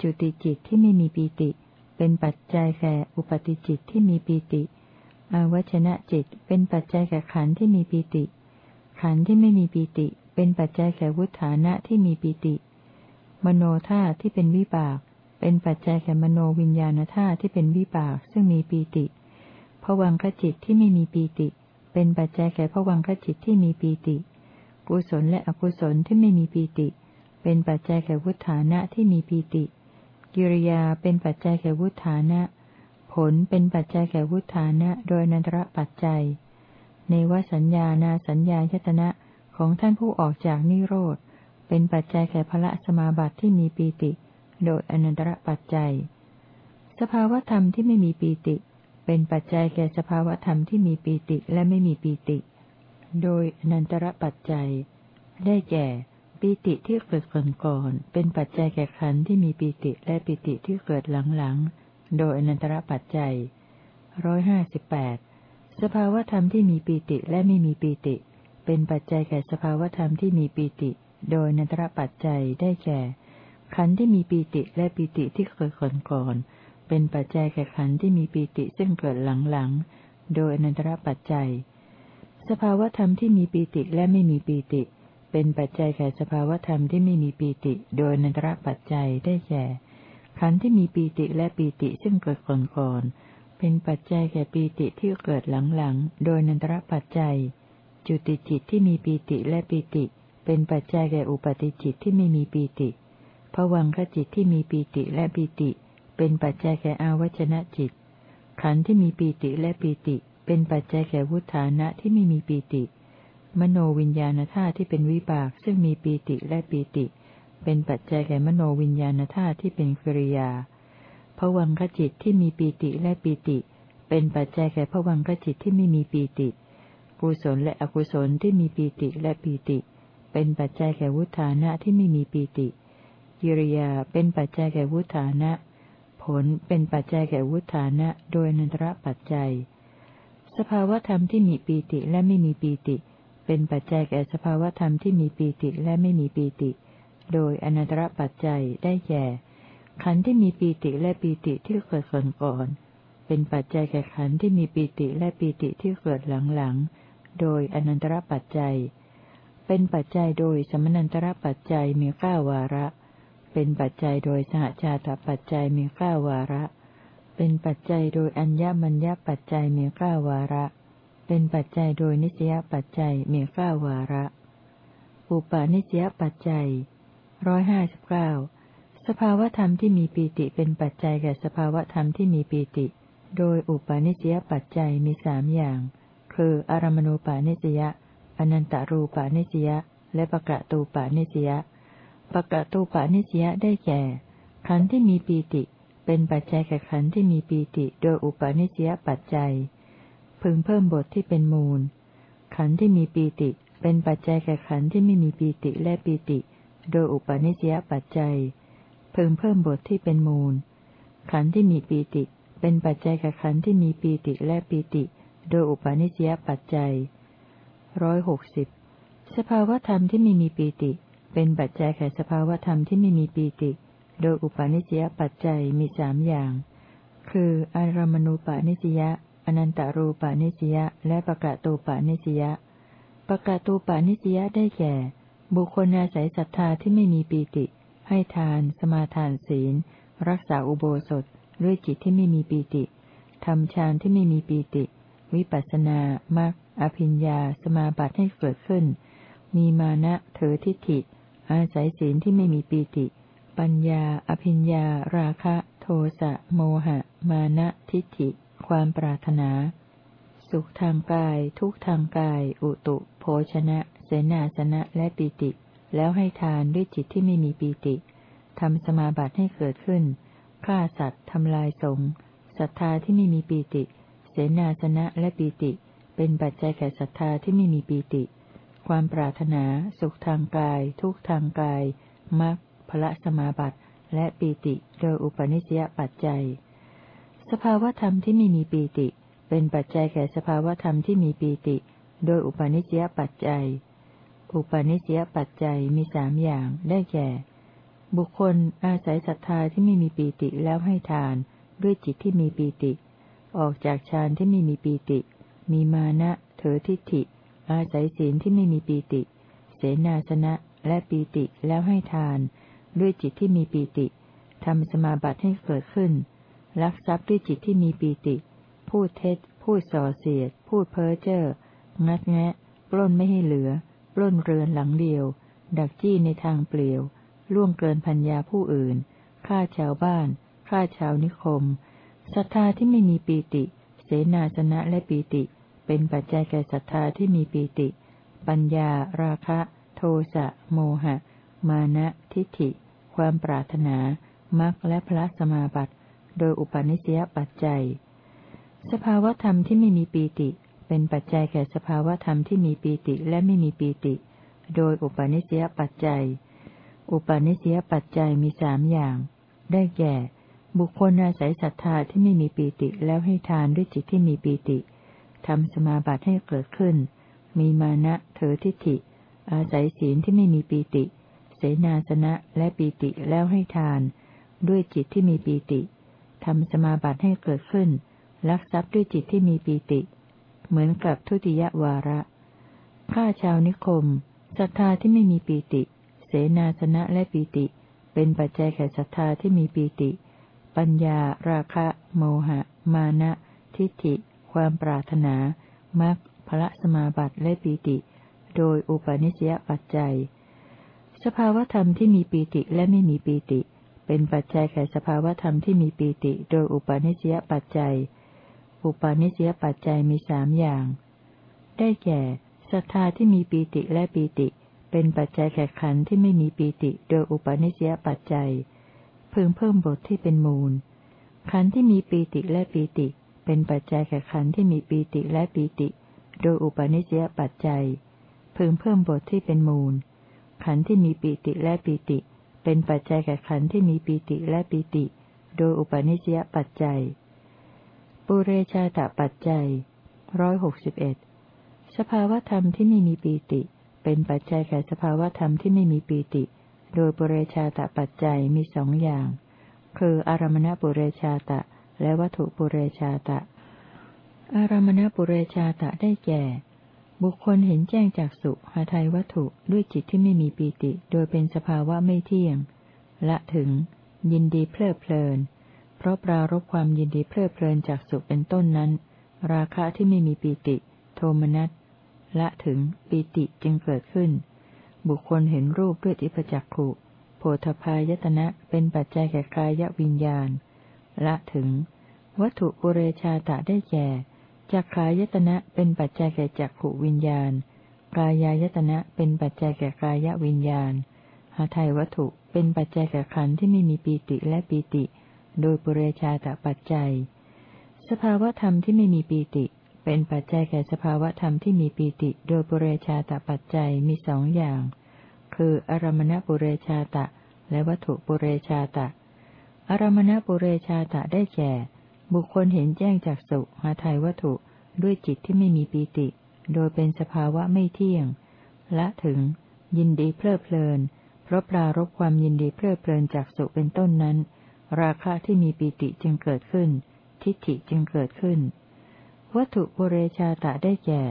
จุติจิตที่ไม่มีปีติ เป็นปัจจัยแก่อุปติจิตที่มีปีติ อาวชนะจิตเป็นปัจจัยแก่ขันธ์ที่มีปีติ ขันธ์ที่ไม่มีปีติ เป็นปัจจัยแก่วุฒานะที่มีปีติ มโนธาที่เป็นวิบาก เป็นปัจจัยแก่มโนวิญญาณธาที่เป็นวิบากซึ่งมีปีติผวังขจิตที่ไม่มีปีติ เป็นปัจจัยแก่ผวังขจิตที่มีปีติ กุศลและอกุศลที่ไม่มีปีติ เป็นปัจจัยแก่วุฒานะที่มีปีติ กิริยาเป็นปัจจัยแก่วุฒานะ ผลเป็นปัจจัยแก่วุฒานะ โดยนันตระปัจจัย ในวสัญญานาสัญญายตนะของท่านผู้ออกจากนิโรธ เป็นปัจจัยแก่พระสมาบัติที่มีปีติ โดยอนันตระปัจจัย สภาวธรรมที่ไม่มีปีติ เป็นปัจจัยแก่สภาวธรรมที่มีปีติและไม่มีปีติ โดยอนันตระปัจจัย ได้แก่ปีติที่เกิดก่อนก่อนเป็นปัจจัยแก่ขันธ์ที่มีปีติและปีติที่เกิดหลังๆ โดยอนันตระปัจจัยร้อยห้าสิบแปดสภาวธรรมที่มีปีติและไม่มีปีติ เป็นปัจจัยแก่สภาวธรรมที่มีปีติ โดยนันตระปัจจัยได้แก่ ขันธ์ที่มีปีติและปีติที่เกิดก่อนก่อนเป็นปัจจัยแก่ขันธ์ที่มีปีติซึ่งเกิดหลังๆ โดยอนันตรปัจจัย สภาวธรรมที่มีปีติและไม่มีปีติ เป็นปัจจัยแก่สภาวธรรมที่ไม่มีปีติ โดยนันตรปัจจัยได้แก่ขันธ์ที่มีปีติและปีติซึ่งเกิดก่อนก่อนเป็นปัจจัยแก่ปีติที่เกิดหลังๆ โดยนันตรปัจจัย จุติจิตที่มีปีติและปีติ เป็นปัจจัยแก่อุปติจิตที่ไม่มีปีติผวังขจิตที่มีปีติและปีติ เป็นปัจจัยแก่อาวชนะจิต ขันธ์ที่มีปีติและปีติ เป็นปัจจัยแก่วุฒานะที่ไม่มีปีติ มโนวิญญาณธาตุที่เป็นวิบากซึ่งมีปีติและปีติ เป็นปัจจัยแก่มโนวิญญาณธาตุที่เป็นกริยาผวังขจิตที่มีปีติและปีติ เป็นปัจจัยแก่ผวังขจิตที่ไม่มีปีติ กุศลและอกุศลที่มีปีติและปีติ เป็นปัจจัยแก่วุฒานะที่ไม่มีปีติ กิริยาเป็นปัจจัยแก่วุฒานะ ผลเป็นปัจจัยแก่วุฒานะ โดยนันตระปัจจัย สภาวธรรมที่มีปีติและไม่มีปีติ เป็นปัจจัยแก่สภาวธรรมที่มีปีติและไม่มีปีติ โดยอนันตรปัจจัยได้แก่ ขันธ์ที่มีปีติและปีติที่เกิดก่อนก่อน เป็นปัจจัยแก่ขันธ์ที่มีปีติและปีติที่เกิดหลังๆโดยอนันตรปัจจัย เป็นปัจจัยโดยสมนันตรปัจจัยมีเก้าวาระ เป็นปัจจัยโดยสหชาตปัจจัยมีเก้าวาระเเป็นปัจจัยโดยอัญญมัญญปัจจัยมีเก้าวาระ เป็นปัจจัยโดยนิสยปัจจัยมีเก้าวาระ อุปาณิสยปัจจัยร้อยห้าสิบเก้าสภาวธรรมที่มีปีติเป็นปัจจัยแก่สภาวธรรมที่มีปีติ โดยอุปาณิสยปัจจัยมีสามอย่าง คืออารมณูปาณิสยาอนันตารูปาณิสยาและปะกะตูปาณิสยาปะกะตูปานิสยได้แก่ขันธ์ที่มีปีติ เป็นปัจจัยแก่ขันที่มีปีติโดยอุปาณิสยปัจจัย พึงเพิ่มบทที่เป็นมูล ขันที่มีปีติ เป็นปัจจัยแก่ขันที่ไม่มีปีติและปีติ โดยอุปาณิสยปัจจัย พึงเพิ่มบทที่เป็นมูล ขันที่มีปีติ เป็นปัจจัยแก่ขันที่มีปีติและปีติ โดยอุปาณิสยปัจจัยร้อยหกสิบสภาวธรรมที่ไม่มีปีติ เป็นปัจจัยแก่สภาวธรรมที่ไม่มีปีติ โดยอุปาณิสยปัจจัยมีสามอย่าง คือ อารมณูปาณิสยาอนันตารูปาณิสยาและปะกะตูปาณิสยาปะกะตูปาณิสยาได้แก่ บุคคลอาศัยศรัทธาที่ไม่มีปีติ ให้ทาน สมาทานศีล รักษาอุโบสถด้วยจิตที่ไม่มีปีติทำฌานที่ไม่มีปีติ วิปัสสนามรรคอภิญญา สมาบัติให้เกิดขึ้น มีมานะเถอทิฏฐิ อาศัยศีลที่ไม่มีปีติ ปัญญา อภิญญา ราคะ โทสะ โมหะ มานะทิฏฐิ ความปรารถนา สุขทางกาย ทุกทางกาย อุตุ โภชนะ เสนาสนะ และปีติ แล้วให้ทานด้วยจิตที่ไม่มีปีติทำสมาบัติให้เกิดขึ้น ฆ่าสัตว์ทำลายสงฆ์ศรัทธาที่ไม่มีปีติ เสนาสนะและปีติ เป็นปัจจัยแก่ศรัทธาที่ไม่มีปีติ ความปรารถนา สุขทางกาย ทุกทางกายมรรค ละสมาบัติและปีติโดยอุปนิสยปัจจัย สภาวธรรมที่ไม่มีปีติ เป็นปัจจัยแก่สภาวธรรมที่มีปีติ โดยอุปนิสยปัจจัย อุปนิสยปัจจัยมีสามอย่างได้แก่ บุคคลอาศัยศรัทธาที่ไม่มีปีติแล้วให้ทาน ด้วยจิตที่มีปีติ ออกจากฌานที่ไม่มีปีติ มีมานะเถอทิฏฐิ อาศัยศีลที่ไม่มีปีติ เสนาสนะและปีติแล้วให้ทาน ด้วยจิตที่มีปีติทำสมาบัติให้เกิดขึ้นลักทรัพย์ด้วยจิตที่มีปีติ พูดเท็จ พูดส่อเสียด พูดเพ้อเจ้อ งัดแงะ ปล้นไม่ให้เหลือ ปล้นเรือนหลังเดียว ดักจี้ในทางเปลี่ยว ล่วงเกินพัญญาผู้อื่น ฆ่าชาวบ้าน ฆ่าชาวนิคม ศรัทธาที่ไม่มีปีติ เสนาสนะและปีติ เป็นปัจจัยแก่ศรัทธาที่มีปีติ ปัญญา ราคะ โทสะ โมหะ มานะ ทิฏฐิ ความปรารถนามรรคและพระสมาบัติ โดยอุปาณิสยปัจจัย สภาวธรรมที่ไม่มีปีติ เป็นปัจจัยแก่สภาวธรรมที่มีปีติและไม่มีปีติ โดยอุปาณิสยปัจจัย อุปาณิสยปัจจัยมีสามอย่าง ได้แก่ บุคคลอาศัยศรัทธาที่ไม่มีปีติแล้วให้ทานด้วยจิตที่มีปีติทำสมาบัติให้เกิดขึ้น มีมานะเถอทิฏฐิ อาศัยศีลที่ไม่มีปีติ นาสนะและปีติแล้วให้ทาน ด้วยจิตที่มีปีติทำสมาบัติให้เกิดขึ้น ลักทรัพย์ด้วยจิตที่มีปีติ เหมือนกับทุติยวาระฆ่าชาวนิคมศรัทธาที่ไม่มีปีติ เสนาสนะและปีติ เป็นปัจจัยแก่ศรัทธาที่มีปีติ ปัญญา ราคะ โมหะ มานะ ทิฏฐิ ความปรารถนามรรคพระสมาบัติและปีติ โดยอุปนิสยปัจจัย สภาวธรรมที่มีปีติและไม่มีปีติ เป็นปัจจัยแก่สภาวธรรมที่มีปีติ โดยอุปนิสยปัจจัย อุปนิสยปัจจัยมีสามอย่าง ได้แก่ศรัทธาที่มีปีติและปีติ เป็นปัจจัยแก่ขันธ์ที่ไม่มีปีติ โดยอุปนิสยปัจจัยพึงเพิ่มบทที่เป็นมูล ขันธ์ที่มีปีติและปีติ เป็นปัจจัยแก่ขันธ์ที่มีปีติและปีติ โดยอุปนิสยปัจจัยพึงเพิ่มบทที่เป็นมูล ขันธ์ที่มีปีติและปีติ เป็นปัจจัยแก่ขันธ์ที่มีปีติและปีติ โดยอุปนิสยปัจจัย ปุเรชาตปัจจัยร้อยหกสิบเอ็ดสภาวธรรมที่ไม่มีปีติ เป็นปัจจัยแก่สภาวธรรมที่ไม่มีปีติ โดยปุเรชาตปัจจัยมีสองอย่าง คืออารมณปุเรชาตะ และวัตถุปุเรชาตะ อารมณปุเรชาตะได้แก่ บุคคลเห็นแจ้งจากสุหาไทยวัตถุด้วยจิตที่ไม่มีปีติ โดยเป็นสภาวะไม่เที่ยง ละถึง ยินดีเพลิดเพลิน เพราะปรารบความยินดีเพลิดเพลินจากสุเป็นต้นนั้น ราคะที่ไม่มีปีติ โทมนัสละถึงปีติจึงเกิดขึ้น บุคคลเห็นรูปด้วยทิพจักขุโพธพายตนะเป็นปัจจัยแก่กายวิญญาณ ละถึง วัตถุปุเรชาตะได้แก่ จักขายตนะเป็นปัจจัยแก่จักขวิญญาณ กายายตนะเป็นปัจจัยแก่กายวิญญาณหาไทยวัตถุเป็นปัจจัยแก่ขันธ์ที่ไม่มีปีติและปีติ โดยปุเรชาตปัจจัย สภาวธรรมที่ไม่มีปีติ เป็นปัจจัยแก่สภาวธรรมที่มีปีติ โดยปุเรชาตปัจจัยมีสองอย่าง คืออารมณปุเรชาตะ และวัตถุปุเรชาตะ อารมณปุเรชาตะได้แก่ บุคคลเห็นแจ้งจากสุหาไทยวัตถุด้วยจิตที่ไม่มีปีติ โดยเป็นสภาวะไม่เที่ยง ละถึง ยินดีเพลิดเพลิน เพราะปรารบความยินดีเพลิดเพลินจากสุเป็นต้นนั้น ราคะที่มีปีติจึงเกิดขึ้น ทิฏฐิจึงเกิดขึ้น วัตถุปุเรชาตะได้แก่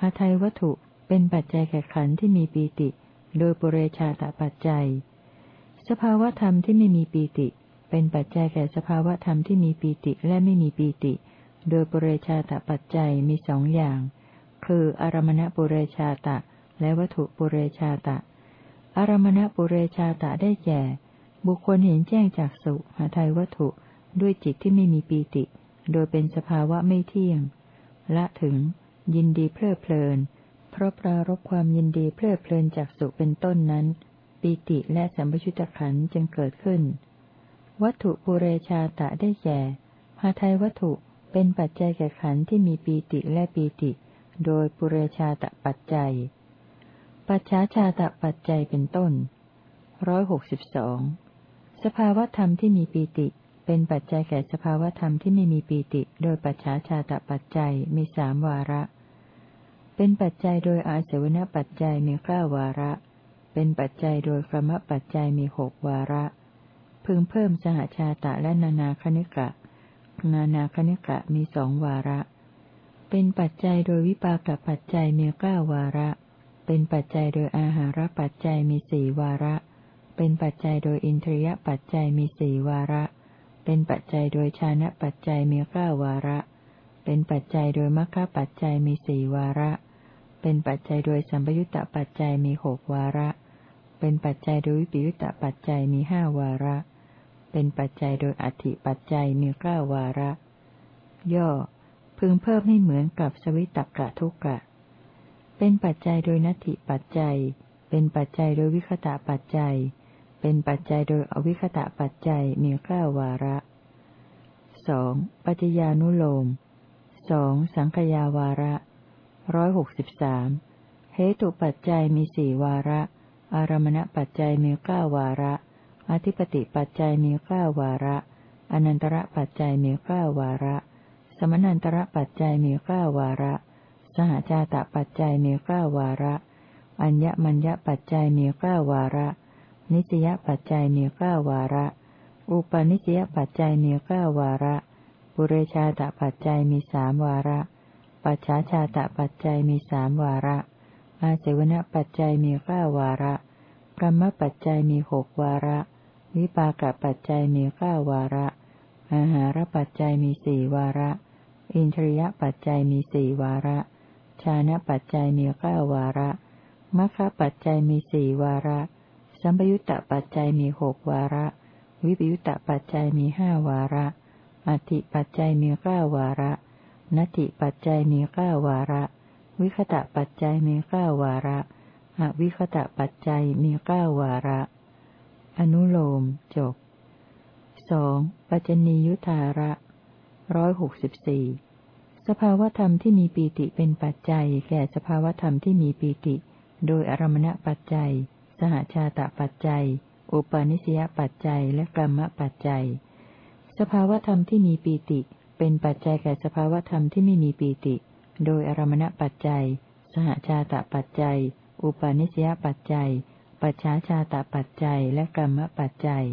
หาไทยวัตถุเป็นปัจจัยแก่ขันที่มีปีติ โดยปุเรชาตะปัจจัย สภาวธรรมที่ไม่มีปีติ เป็นปัจจัยแก่สภาวะธรรมที่มีปีติและไม่มีปีติ โดยปุเรชาตปัจจัยมีสองอย่าง คืออารมณปุเรชาตะ และวัตถุปุเรชาตะ อารมณปุเรชาตะได้แก่ บุคคลเห็นแจ้งจากสุหาไทยวัตถุ ด้วยจิตที่ไม่มีปีติ โดยเป็นสภาวะไม่เที่ยง ละถึง ยินดีเพลิดเพลิน เพราะปรารบความยินดีเพลิดเพลินจากสุเป็นต้นนั้น ปีติและสัมปชุตขันจึงเกิดขึ้น วัตถุปุเรชาตะได้แก่หาไทยวัตถุเป็นปัจจัยแก่ขันที่มีปีติและปีติ โดยปุเรชาตะปัจจัย ปัจฉาชาตะปัจจัยเป็นต้นร้อยหกสิบสองสภาวธรรมที่มีปีติ เป็นปัจจัยแก่สภาวธรรมที่ไม่มีปีติ โดยปัจฉาชาตะปัจจัยมีสามวาระ เป็นปัจจัยโดยอาศวณปัจจัยมีเก้าวาระ เป็นปัจจัยโดยครมปัจจัยมีหกวาระ พึงเพิ่มสหชาตะและนานาคณิกะ นานาคณิกะมีสองวาระ เป็นปัจจัยโดยวิปากปัจจัยมีเก้าวาระ เป็นปัจจัยโดยอาหารปัจจัยมีสี่วาระ เป็นปัจจัยโดยอินทรียปัจจัยมีสี่วาระ เป็นปัจจัยโดยชานะปัจจัยมีเก้าวาระ เป็นปัจจัยโดยมรรคปัจจัยมีสี่วาระ เป็นปัจจัยโดยสัมปยุตตปัจจัยมีหกวาระ เป็นปัจจัยโดยวิปยุตตปัจจัยมีห้าวาระ เป็นปัจจัยโดยอธิปัจจัยมีเก้าวาระ ย่อ พึงเพิ่มให้เหมือนกับสวิตกะทุกะ เป็นปัจจัยโดยนัตถิปัจจัย เป็นปัจจัยโดยวิคตะปัจจัย เป็นปัจจัยโดยอวิคตะปัจจัยมีเก้าวาระสองปัจจญานุโลมสองสังขยาวาระร้อยหกสิบสามเหตุปัจจัยมีสี่วาระ อารมณปัจจัยมีเก้าวาระ อธิปติปัจจัยมีเก้าวาระ อนันตระปัจจัยมีเก้าวาระ สมนันตระปัจจัยมีเก้าวาระ สหชาตปัจจัยมีเก้าวาระ อัญญมัญญปัจจัยมีเก้าวาระ นิสยปัจจัยมีเก้าวาระ อุปนิสยปัจจัยมีเก้าวาระ ปุเรชาตปัจจัยมีสามวาระ ปัจฉาชาตะปัจจัยมีสามวาระ อาเสวนปัจจัยมีเก้าวาระพรหมปัจจัยมีหกวาระ วิปากปัจจัยมีเก้าวาระ อาหารปัจจัยมีสี่วาระ อินทรียปัจจัยมีสี่วาระ ชานะปัจจัยมีเก้าวาระมัคคปัจจัยมีสี่วาระ สัมปยุตตปัจจัยมีหกวาระ วิปยุตตปัจจัยมีห้าวาระอธิปัจจัยมีเก้าวาระนตติปัจจัยมีเก้าวาระ วิคตะปัจจัยมีเก้าวาระ อวิคตะปัจจัยมีเก้าวาระ อนุโลม จบสองปัจจนียุทธาระร้อยหกสิบสี่สภาวธรรมที่มีปีติเป็นปัจจัย แก่สภาวธรรมที่มีปีติ โดยอารมณปัจจัย สหชาตปัจจัย อุปาณิสยปัจจัย และกรรมปัจจัย สภาวธรรมที่มีปีติ เป็นปัจจัยแก่สภาวธรรมที่ไม่มีปีติ โดยอารมณปัจจัย สหชาตปัจจัย อุปาณิสยปัจจัย ปัจฉาชาตปัจจัยและกรรมปัจจัย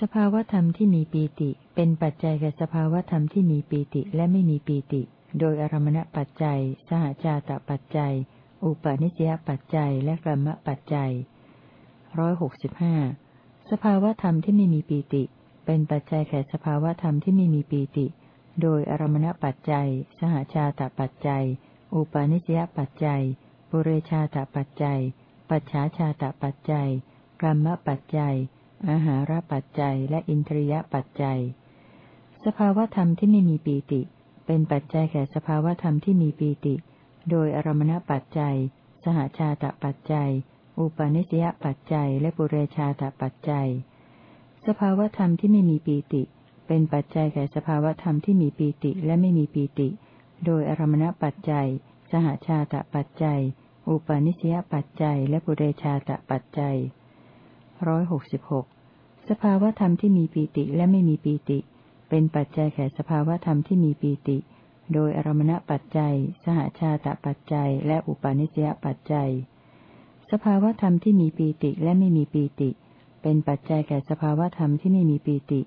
สภาวธรรมที่มีปีติ เป็นปัจจัยแก่สภาวธรรมที่มีปีติและไม่มีปีติ โดยอารมณปัจจัย สหชาตปัจจัย อุปาณิสยปัจจัยและกรรมปัจจัยร้อยหกสิบห้าสภาวธรรมที่ไม่มีปีติ เป็นปัจจัยแก่สภาวธรรมที่ไม่มีปีติ โดยอารมณปัจจัย สหชาตปัจจัย อุปาณิสยปัจจัย ปุเรชาตปัจจัย ปัจฉาชาตปัจจัย กรรมปัจจัย อาหารปัจจัย และอินทรียปัจจัย สภาวธรรมที่ไม่มีปีติ เป็นปัจจัยแก่สภาวธรรมที่มีปีติ โดยอารมณปัจจัย สหชาตปัจจัย อุปาณิสยปัจจัย และปุเรชาตปัจจัย สภาวธรรมที่ไม่มีปีติ เป็นปัจจัยแก่สภาวธรรมที่มีปีติและไม่มีปีติ โดยอารมณปัจจัย สหชาตปัจจัย อุปาณิสยปัจจัย และปุเรชาตปัจจัยร้อยหกสิบหกสภาวธรรมที่มีปีติและไม่มีปีติ เป็นปัจจัยแก่สภาวธรรมที่มีปีติ โดยอารมณปัจจัย สหชาตปัจจัย และอุปาณิสยปัจจัย สภาวธรรมที่มีปีติและไม่มีปีติ เป็นปัจจัยแก่สภาวธรรมที่ไม่มีปีติ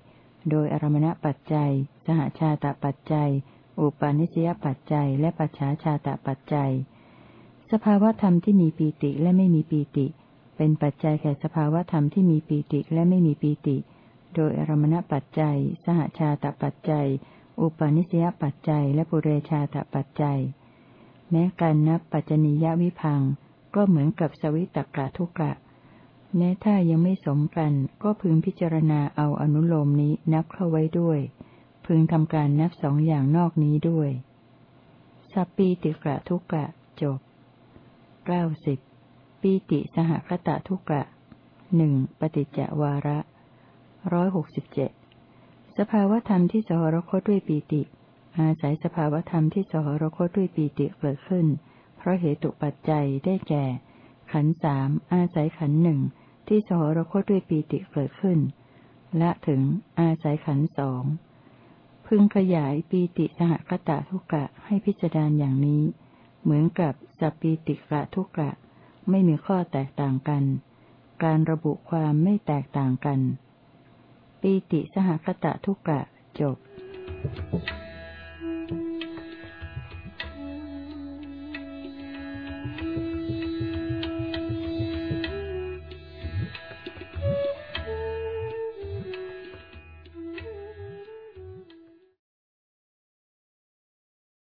โดยอารมณปัจจัย สหชาตปัจจัย อุปาณิสยปัจจัย และปัจฉาชาตปัจจัย สภาวธรรมที่มีปีติและไม่มีปีติ เป็นปัจจัยแก่สภาวธรรมที่มีปีติและไม่มีปีติ โดยอารมณปัจจัย สหชาตปัจจัย อุปาณิสยปัจจัย และปุเรชาตปัจจัย แม้การนับปัจจนิยวิพังก็เหมือนกับสวิตกะทุกะ แม้ถ้ายังไม่สมกันก็พึงพิจารณาเอาอนุโลมนี้นับเข้าไว้ด้วย พึงทำการนับสองอย่างนอกนี้ด้วย สัปปีติกะทุกะจบ เก้าสิบปีติสหคตะทุกะหนึ่งปฏิจจวาระร้อยหกสิบเจ็ดสภาวธรรมที่สหรคตด้วยปีติ อาศัยสภาวธรรมที่สหรคตด้วยปีติเกิดขึ้น เพราะเหตุปัจจัยได้แก่ ขันสามอาศัยขันหนึ่งที่สหรคตด้วยปีติเกิดขึ้น และถึงอาศัยขันสองพึงขยายปีติสหคตะทุกะให้พิจารณาอย่างนี้ เหมือนกับสัพปีติกะทุกะ ไม่มีข้อแตกต่างกัน การระบุความไม่แตกต่างกัน ปีติสหคตะทุกะจบ Thank you.